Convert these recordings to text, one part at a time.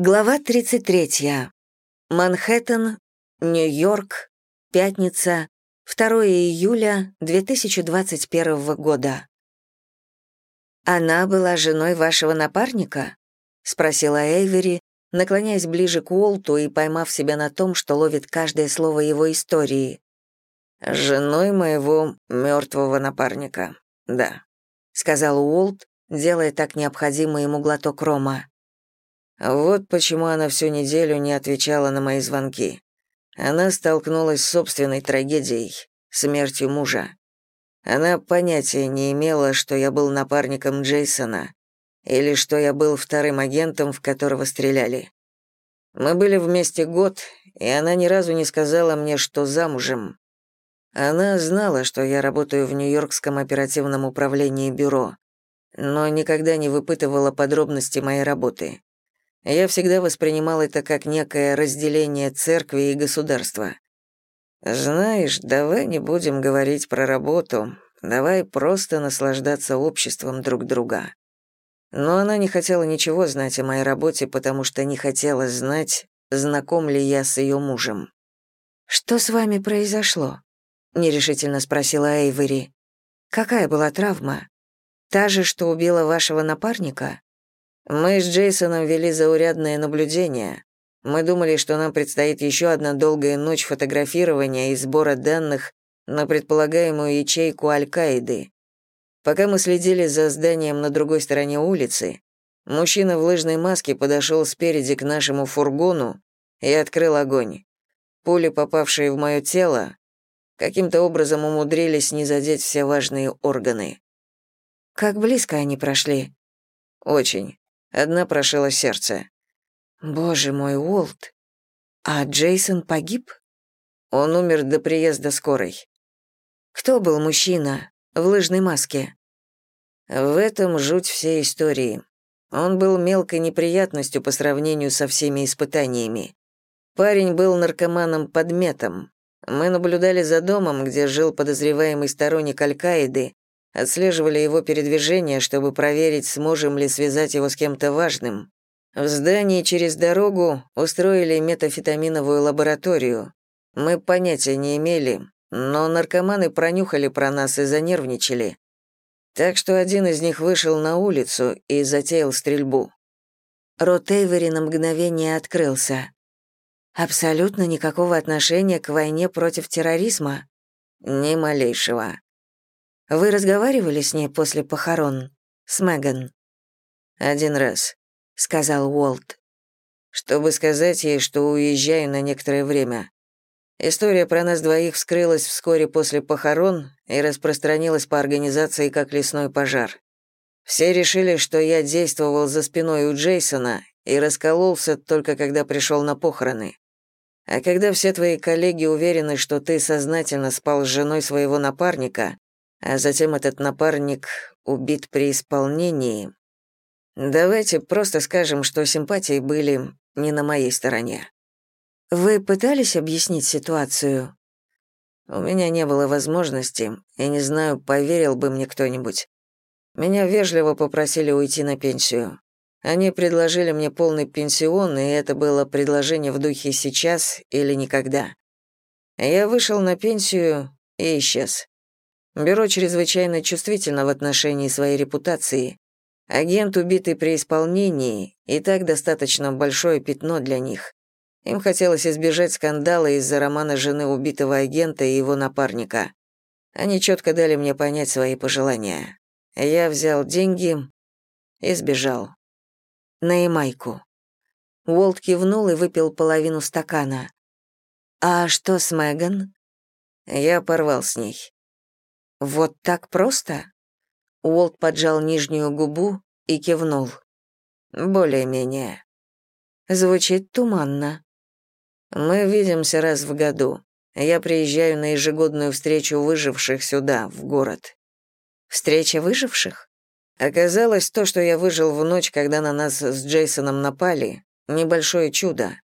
Глава 33. Манхэттен, Нью-Йорк, пятница, 2 июля 2021 года. «Она была женой вашего напарника?» — спросила Эйвери, наклоняясь ближе к Уолту и поймав себя на том, что ловит каждое слово его истории. «Женой моего мертвого напарника, да», — сказал Уолт, делая так необходимый ему глоток рома. Вот почему она всю неделю не отвечала на мои звонки. Она столкнулась с собственной трагедией, смертью мужа. Она понятия не имела, что я был напарником Джейсона или что я был вторым агентом, в которого стреляли. Мы были вместе год, и она ни разу не сказала мне, что замужем. Она знала, что я работаю в Нью-Йоркском оперативном управлении бюро, но никогда не выпытывала подробности моей работы. Я всегда воспринимал это как некое разделение церкви и государства. Знаешь, давай не будем говорить про работу, давай просто наслаждаться обществом друг друга. Но она не хотела ничего знать о моей работе, потому что не хотела знать, знаком ли я с ее мужем. «Что с вами произошло?» — нерешительно спросила Эйвери. «Какая была травма? Та же, что убила вашего напарника?» Мы с Джейсоном вели заурядное наблюдение. Мы думали, что нам предстоит еще одна долгая ночь фотографирования и сбора данных на предполагаемую ячейку Аль-Каиды. Пока мы следили за зданием на другой стороне улицы, мужчина в лыжной маске подошел спереди к нашему фургону и открыл огонь. Пули, попавшие в мое тело, каким-то образом умудрились не задеть все важные органы. Как близко они прошли? Очень. Одна прошила сердце. Боже мой, Уолт. А Джейсон погиб? Он умер до приезда скорой. Кто был мужчина в лыжной маске? В этом жуть всей истории. Он был мелкой неприятностью по сравнению со всеми испытаниями. Парень был наркоманом-подметом. Мы наблюдали за домом, где жил подозреваемый сторонник Аль-Каиды, Отслеживали его передвижения, чтобы проверить, сможем ли связать его с кем-то важным. В здании через дорогу устроили метафетаминовую лабораторию. Мы понятия не имели, но наркоманы пронюхали про нас и занервничали. Так что один из них вышел на улицу и затеял стрельбу. Рот Эйвери на мгновение открылся. Абсолютно никакого отношения к войне против терроризма? Ни малейшего. Вы разговаривали с ней после похорон? С Меган?» «Один раз», — сказал Уолт. «Чтобы сказать ей, что уезжаю на некоторое время. История про нас двоих вскрылась вскоре после похорон и распространилась по организации как лесной пожар. Все решили, что я действовал за спиной у Джейсона и раскололся только когда пришел на похороны. А когда все твои коллеги уверены, что ты сознательно спал с женой своего напарника, а затем этот напарник убит при исполнении. Давайте просто скажем, что симпатии были не на моей стороне. Вы пытались объяснить ситуацию? У меня не было возможности, и не знаю, поверил бы мне кто-нибудь. Меня вежливо попросили уйти на пенсию. Они предложили мне полный пенсион, и это было предложение в духе «сейчас или никогда». Я вышел на пенсию и исчез. Бюро чрезвычайно чувствительно в отношении своей репутации. Агент, убитый при исполнении, и так достаточно большое пятно для них. Им хотелось избежать скандала из-за романа жены убитого агента и его напарника. Они четко дали мне понять свои пожелания. Я взял деньги и сбежал. На Ямайку. Уолт кивнул и выпил половину стакана. «А что с Меган?» Я порвал с ней. «Вот так просто?» Уолт поджал нижнюю губу и кивнул. «Более-менее». Звучит туманно. «Мы видимся раз в году. Я приезжаю на ежегодную встречу выживших сюда, в город». «Встреча выживших?» Оказалось, то, что я выжил в ночь, когда на нас с Джейсоном напали, небольшое чудо.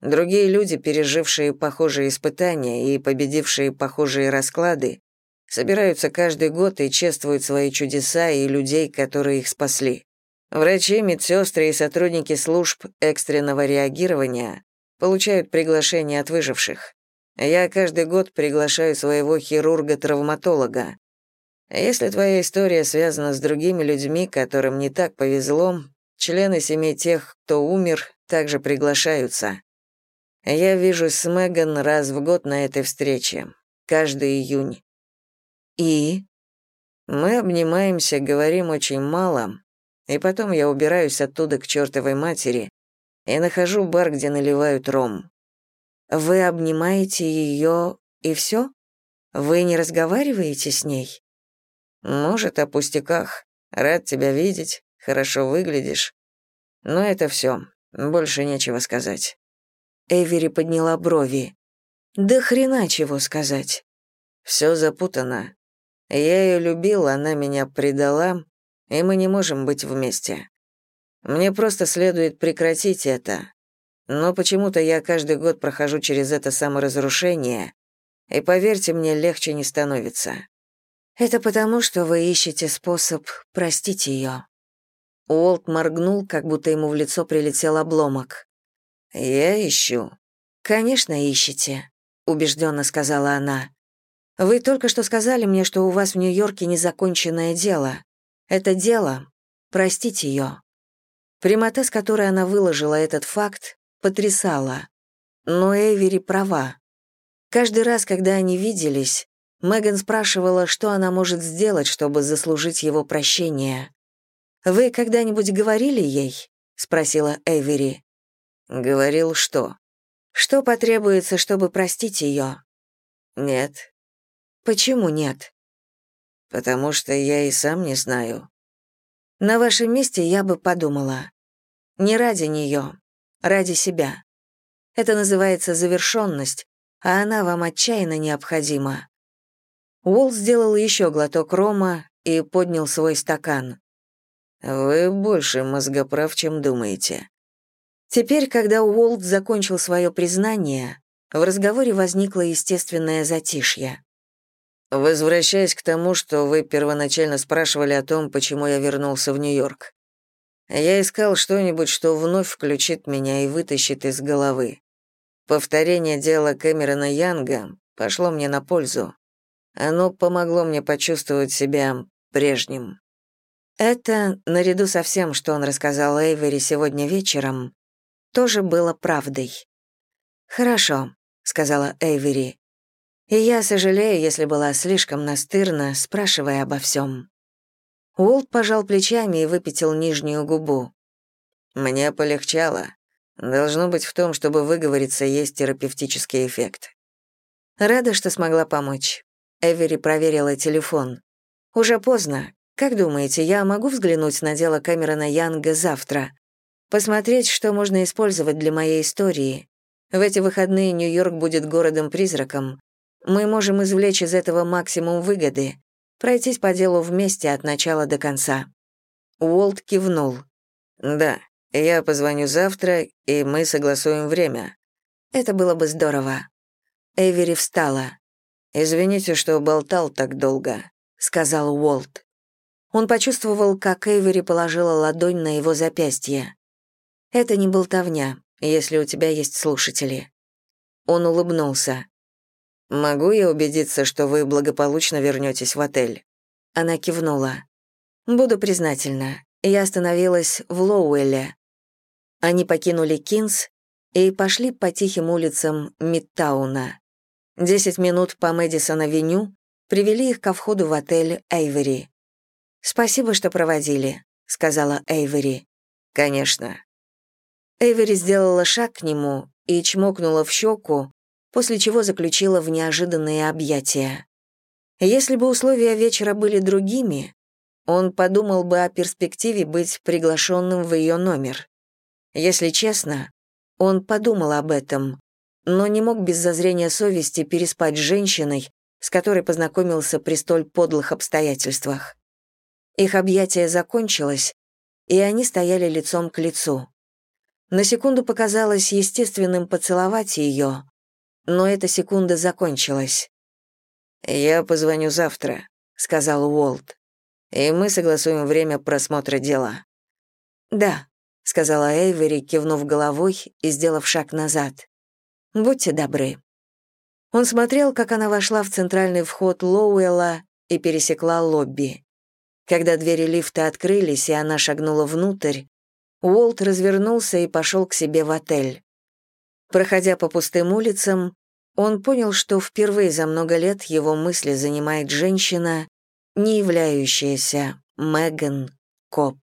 Другие люди, пережившие похожие испытания и победившие похожие расклады, собираются каждый год и чествуют свои чудеса и людей, которые их спасли. Врачи, медсестры и сотрудники служб экстренного реагирования получают приглашения от выживших. Я каждый год приглашаю своего хирурга-травматолога. Если твоя история связана с другими людьми, которым не так повезло, члены семей тех, кто умер, также приглашаются. Я вижусь с Меган раз в год на этой встрече, каждый июнь. И? Мы обнимаемся, говорим очень мало, и потом я убираюсь оттуда к чертовой матери и нахожу бар, где наливают ром. Вы обнимаете ее и все? Вы не разговариваете с ней? Может, о пустяках. Рад тебя видеть, хорошо выглядишь. Но это все. Больше нечего сказать. Эвери подняла брови. Да хрена чего сказать. Все запутано. Я ее любил, она меня предала, и мы не можем быть вместе. Мне просто следует прекратить это. Но почему-то я каждый год прохожу через это саморазрушение, и, поверьте мне, легче не становится. Это потому, что вы ищете способ простить ее. Уолт моргнул, как будто ему в лицо прилетел обломок. «Я ищу». «Конечно, ищете», — убежденно сказала она. «Вы только что сказали мне, что у вас в Нью-Йорке незаконченное дело. Это дело — простить ее». Прямота, с которой она выложила этот факт, потрясала. Но Эйвери права. Каждый раз, когда они виделись, Меган спрашивала, что она может сделать, чтобы заслужить его прощение. «Вы когда-нибудь говорили ей?» — спросила Эйвери. Говорил что? Что потребуется, чтобы простить ее? Нет. Почему нет? Потому что я и сам не знаю. На вашем месте я бы подумала. Не ради нее, ради себя. Это называется завершенность, а она вам отчаянно необходима. Уолл сделал еще глоток рома и поднял свой стакан. «Вы больше мозгоправ, чем думаете. Теперь, когда Уолт закончил свое признание, в разговоре возникло естественное затишье. «Возвращаясь к тому, что вы первоначально спрашивали о том, почему я вернулся в Нью-Йорк. Я искал что-нибудь, что вновь включит меня и вытащит из головы. Повторение дела Кэмерона Янга пошло мне на пользу. Оно помогло мне почувствовать себя прежним». Это, наряду со всем, что он рассказал Эйвери сегодня вечером, тоже было правдой. «Хорошо», — сказала Эйвери. «И я сожалею, если была слишком настырна, спрашивая обо всем». Уолт пожал плечами и выпятил нижнюю губу. «Мне полегчало. Должно быть в том, чтобы выговориться, есть терапевтический эффект». «Рада, что смогла помочь». Эвери проверила телефон. «Уже поздно. Как думаете, я могу взглянуть на дело Кэмерона Янга завтра? Посмотреть, что можно использовать для моей истории. В эти выходные Нью-Йорк будет городом-призраком. Мы можем извлечь из этого максимум выгоды, пройтись по делу вместе от начала до конца». Уолт кивнул. «Да, я позвоню завтра, и мы согласуем время». «Это было бы здорово». Эвери встала. «Извините, что болтал так долго», — сказал Уолт. Он почувствовал, как Эйвери положила ладонь на его запястье. Это не болтовня, если у тебя есть слушатели. Он улыбнулся. Могу я убедиться, что вы благополучно вернетесь в отель? Она кивнула. Буду признательна. Я остановилась в Лоуэлле. Они покинули Кинс и пошли по тихим улицам Мидтауна. Десять минут по Мэдисон-авеню привели их ко входу в отель Эйвери. «Спасибо, что проводили», — сказала Эйвери. «Конечно», Эвери сделала шаг к нему и чмокнула в щеку, после чего заключила в неожиданные объятия. Если бы условия вечера были другими, он подумал бы о перспективе быть приглашенным в ее номер. Если честно, он подумал об этом, но не мог без зазрения совести переспать с женщиной, с которой познакомился при столь подлых обстоятельствах. Их объятие закончилось, и они стояли лицом к лицу. На секунду показалось естественным поцеловать ее, но эта секунда закончилась. «Я позвоню завтра», — сказал Уолт, «и мы согласуем время просмотра дела». «Да», — сказала Эйвери, кивнув головой и сделав шаг назад. «Будьте добры». Он смотрел, как она вошла в центральный вход Лоуэлла и пересекла лобби. Когда двери лифта открылись, и она шагнула внутрь, Уолт развернулся и пошел к себе в отель. Проходя по пустым улицам, он понял, что впервые за много лет его мысли занимает женщина, не являющаяся Меган Коп.